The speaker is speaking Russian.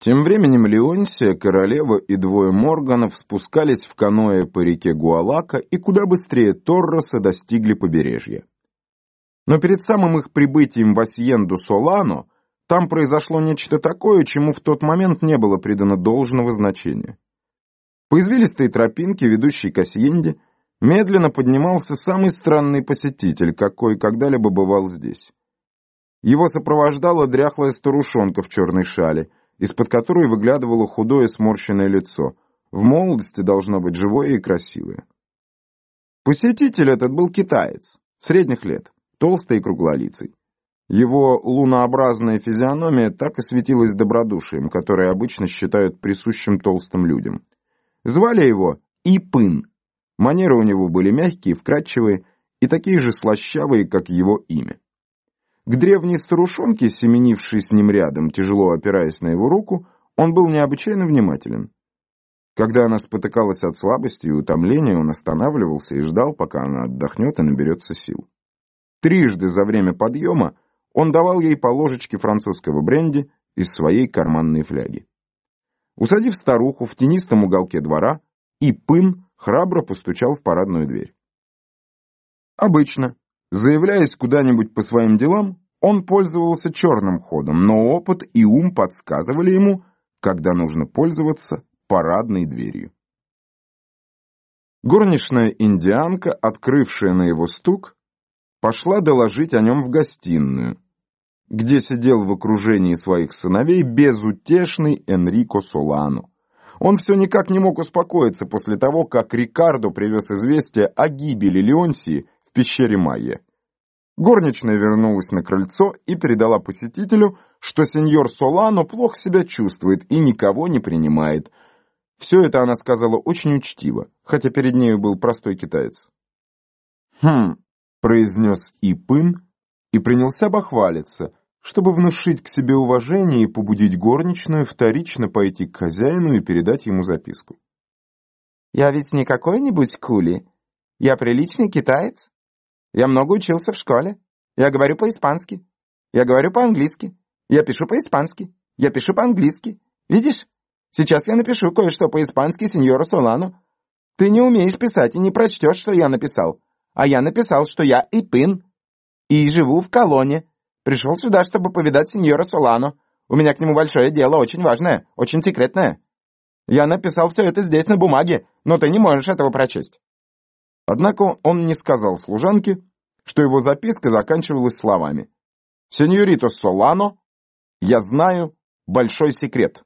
Тем временем Леонсия, королева и двое Морганов спускались в каноэ по реке Гуалака и куда быстрее Торроса достигли побережья. Но перед самым их прибытием в Асьенду Солано там произошло нечто такое, чему в тот момент не было придано должного значения. По извилистой тропинке, ведущей к Асьенде, медленно поднимался самый странный посетитель, какой когда-либо бывал здесь. Его сопровождала дряхлая старушонка в черной шале — из-под которой выглядывало худое сморщенное лицо. В молодости должно быть живое и красивое. Посетитель этот был китаец, средних лет, толстый и круглолицый. Его лунообразная физиономия так и светилась добродушием, которое обычно считают присущим толстым людям. Звали его Ипын. Манеры у него были мягкие, вкрадчивые и такие же слащавые, как его имя. К древней старушонке, семенившей с ним рядом, тяжело опираясь на его руку, он был необычайно внимателен. Когда она спотыкалась от слабости и утомления, он останавливался и ждал, пока она отдохнет и наберется сил. Трижды за время подъема он давал ей по ложечке французского бренди из своей карманной фляги. Усадив старуху в тенистом уголке двора, и Пын храбро постучал в парадную дверь. Обычно, заявляясь куда-нибудь по своим делам, он пользовался черным ходом, но опыт и ум подсказывали ему, когда нужно пользоваться парадной дверью. Горничная индианка, открывшая на его стук, пошла доложить о нем в гостиную, где сидел в окружении своих сыновей безутешный Энрико Солано. Он все никак не мог успокоиться после того, как Рикардо привез известие о гибели Леонсии в пещере Майя. Горничная вернулась на крыльцо и передала посетителю, что сеньор Солано плохо себя чувствует и никого не принимает. Все это она сказала очень учтиво, хотя перед нею был простой китаец. «Хм», — произнес Ипын и принялся бахвалиться, чтобы внушить к себе уважение и побудить горничную вторично пойти к хозяину и передать ему записку. «Я ведь не какой-нибудь кули. Я приличный китаец. Я много учился в школе. Я говорю по-испански. Я говорю по-английски. Я пишу по-испански. Я пишу по-английски. Видишь? Сейчас я напишу кое-что по-испански сеньору Солану. Ты не умеешь писать и не прочтешь, что я написал. А я написал, что я Ипын. И живу в колонне. Пришел сюда, чтобы повидать сеньора Солану. У меня к нему большое дело, очень важное, очень секретное. Я написал все это здесь на бумаге, но ты не можешь этого прочесть. Однако он не сказал служанке, что его записка заканчивалась словами «Сеньорито Солано, я знаю большой секрет».